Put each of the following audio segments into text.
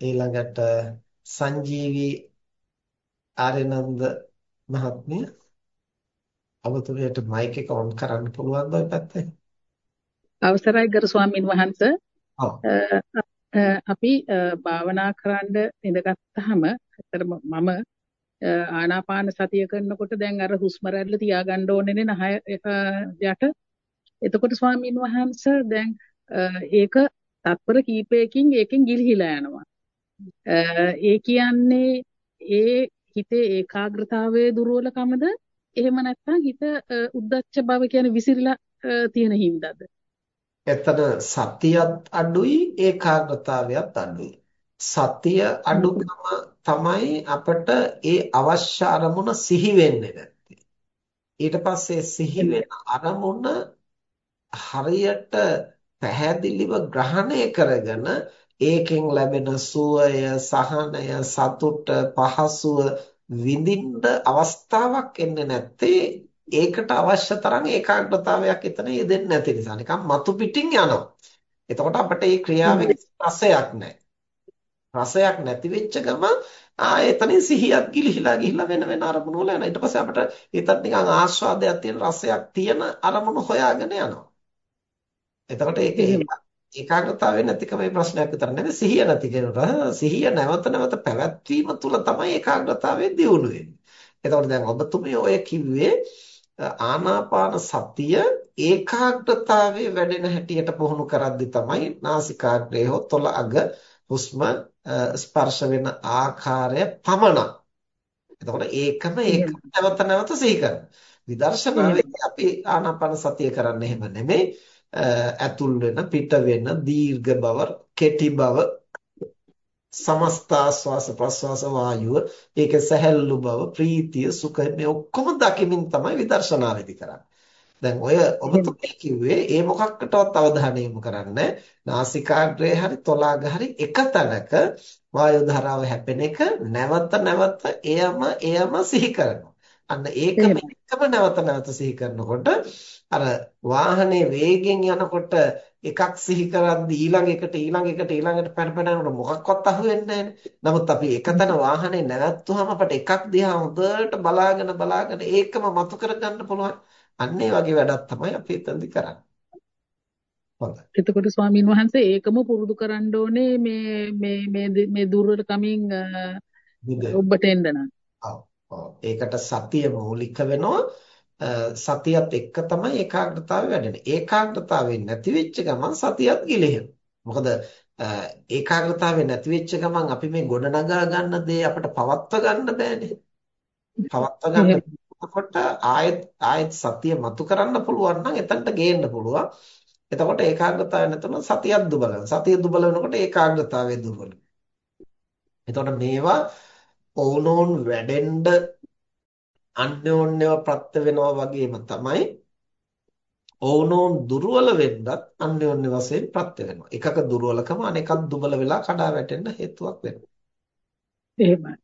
ඊළඟට සංජීවි ආරනන්ද මහත්මිය ඔබතුමියට මයික් එක ඔන් කරන්න පුළුවන්ද ඔය පැත්තේ? අවසරයි ගරු ස්වාමින් වහන්සේ. අපි භාවනා කරන්න ඉඳගත්තාම ඇත්තටම මම ආනාපාන සතිය කරනකොට දැන් අර හුස්ම රැල්ල තියාගන්න ඕනේ නේ නහය යට. එතකොට ස්වාමින් වහන්සේ දැන් ඒක තත්පර කීපයකින් ඒකෙන් ගිලිහිලා යනවා. ඒ කියන්නේ ඒ හිතේ ඒකාග්‍රතාවයේ දුර්වලකමද එහෙම නැත්නම් හිත උද්දච්ච බව කියන්නේ විසිරලා තියෙන හින්දාද? එතන සතියත් අඩුයි ඒකාග්‍රතාවයත් අඩුයි. සතිය අඩුකම තමයි අපිට ඒ අවශ්‍ය අරමුණ සිහි වෙන්නේ නැත්තේ. ඊට පස්සේ සිහි වෙන අරමුණ හරියට පැහැදිලිව ග්‍රහණය කරගෙන ඒකෙන් ලැබෙන සුවය, සහනය, සතුට, පහසුව විඳින්න අවස්ථාවක් එන්නේ නැත්තේ ඒකට අවශ්‍ය තරම් ඒකාග්‍රතාවයක් එතන යෙදෙන්නේ නැති නිසා නිකන් මතු පිටින් යනවා. එතකොට අපිට මේ ක්‍රියාවේ රසයක් නැහැ. රසයක් නැති වෙච්ච ගම ආ එතනින් සිහියක් ගිලිහිලා ගිහිල්ලා වෙන වෙන අරමුණු වල යනවා. ඊට පස්සේ අපිට ඒතත් නිකන් ආස්වාදයක් තියෙන රසයක් තියෙන අරමුණු හොයාගෙන යනවා. එතකොට ඒක ඒකාග්‍රතාවය නැතිකමේ ප්‍රශ්නයක් විතර නෙවෙයි සිහිය නැති කෙනාට සිහිය නැවත නැවත පැවැත්වීම තුල තමයි ඒකාග්‍රතාවය දියුණු වෙන්නේ. එතකොට දැන් ඔබතුමිය ඔය කිව්වේ ආනාපාන සතිය ඒකාග්‍රතාවයේ වැඩෙන හැටියට පුහුණු කරද්දි තමයි නාසිකාග්‍රය හෝ තොල අග හුස්ම ස්පර්ශ වෙන ආකාරය පමණක්. එතකොට ඒකම ඒක නැවත නැවත සිහි කරනවා. විදර්ශනාවේදී අපි ආනාපාන සතිය කරන්නේ එහෙම නෙමෙයි. ඇතුල් වෙන පිට වෙන දීර්ඝ බව කෙටි බව සමස්ත ආස්වාස ප්‍රස්වාස වායුව ඒකේ සැහැල්ලු බව ප්‍රීතිය සුඛය මේ ඔක්කොම දකිමින් තමයි විදර්ශනාවේදී කරන්නේ. දැන් ඔය ඔබතුමී කිව්වේ ඒ මොකක්කටවත් අවධානය යොමු කරන්නේ නාසිකාග්‍රේ හරි තොලාග හරි එක තැනක වායු ධාරාව හැපෙන එක නැවත නැවත එයම එයම සිහි කරනවා. අන්න ඒකම එකම නැවත නැවත සිහි කරනකොට අර වාහනේ වේගෙන් යනකොට එකක් සිහි කරද්දී ඊළඟ එකට ඊළඟ එකට ඊළඟට පැන පැන යනකොට මොකක්වත් අහුවෙන්නේ නමුත් අපි එකතන වාහනේ නැවතුනහම අපට එකක් දිහා හොඳට බලාගෙන බලාගෙන ඒකම මතු කරගන්න පුළුවන්. අන්න ඒ වගේ වැඩක් තමයි අපි එතනදි කරන්නේ. එතකොට ස්වාමින් වහන්සේ ඒකම පුරුදු කරන්න ඕනේ මේ මේ මේ මේ දුර්වලකමින් ඔබට එන්න නම්. ඔව්. ඒකට සතිය මූලික වෙනවා. සතියත් එක්ක තමයි ඒකාග්‍රතාවය වැඩෙන්නේ. ඒකාග්‍රතාවයෙන් නැති වෙච්ච ගමන් සතියත් ගිලිහෙනවා. මොකද ඒකාග්‍රතාවය නැති වෙච්ච ගමන් අපි මේ ගොඩනගා ගන්න දේ අපිට පවත්වා ගන්න බෑනේ. පවත්වා ගන්නකොට ආයෙත් ආයෙත් සතිය මතු කරන්න පුළුවන් නම් එතනට ගේන්න පුළුවන්. එතකොට ඒකාග්‍රතාවය නැතුන සතියක් දුබල වෙනවා. සතිය දුබල වෙනකොට ඒකාග්‍රතාවය දුබල වෙනවා. එතකොට මේවා ඕනෝන් වැඩෙන්න අන්‍යෝන්‍යව ප්‍රත්‍ය වෙනවා වගේම තමයි ඕනෝන් දුර්වල වෙන්නත් අන්‍යෝන්‍ය වශයෙන් ප්‍රත්‍ය වෙනවා. එකක දුර්වලකම අනෙකක් දුබල වෙලා කඩා වැටෙන්න හේතුවක් වෙනවා. එහෙමයි.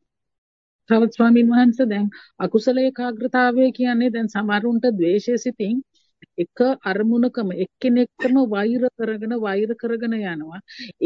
තවත් ස්වාමීන් වහන්සේ දැන් අකුසල ඒකාග්‍රතාවය කියන්නේ දැන් සමහරුන්ට ද්වේෂය සිතින් එක අරමුණකම එක්කෙනෙක්ටම වෛර කරගෙන වෛර කරගෙන යනවා.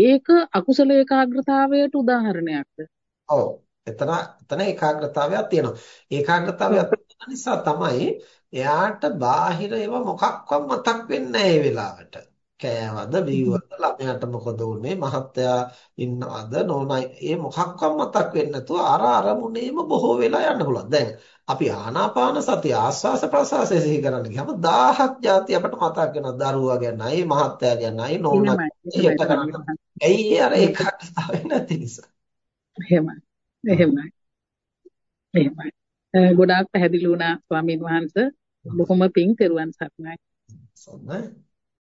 ඒක අකුසල ඒකාග්‍රතාවයට උදාහරණයක්ද? ඔව්. එතන එතන ඒකාග්‍රතාවයක් තියෙනවා. ඒකාග්‍රතාවයක් නිසා තමයි එයාට බාහිර ඒවා මොකක්වත් මතක් වෙන්නේ නැහැ ඒ වෙලාවට. කෑවද බීවද ළමයාට මොකද වුනේ මහත්තයා ඉන්නවද නෝනයි ඒ මොකක්වත් මතක් වෙන්නේ නැතුව අර අරමුණේම බොහෝ වෙලා යන්න පුළුවන්. දැන් අපි ආනාපාන සතිය ආස්වාස ප්‍රසවාසය සිහි කරන්න ගියාම 1000ක් ಜಾති අපිට මතක් වෙනවා. දරුවා ගැනයි මහත්තයා ගැනයි නෝනා ගැනයි. ඇයි අර ඒකාග්‍රතාවය නැති නිසා. එහෙමයි. එහෙමයි. එහෙමයි. ගොඩාක් පැහැදිලි වුණා ස්වාමීන් වහන්සේ. බොහොම පිං තෙරුවන් සරණයි. සරණයි.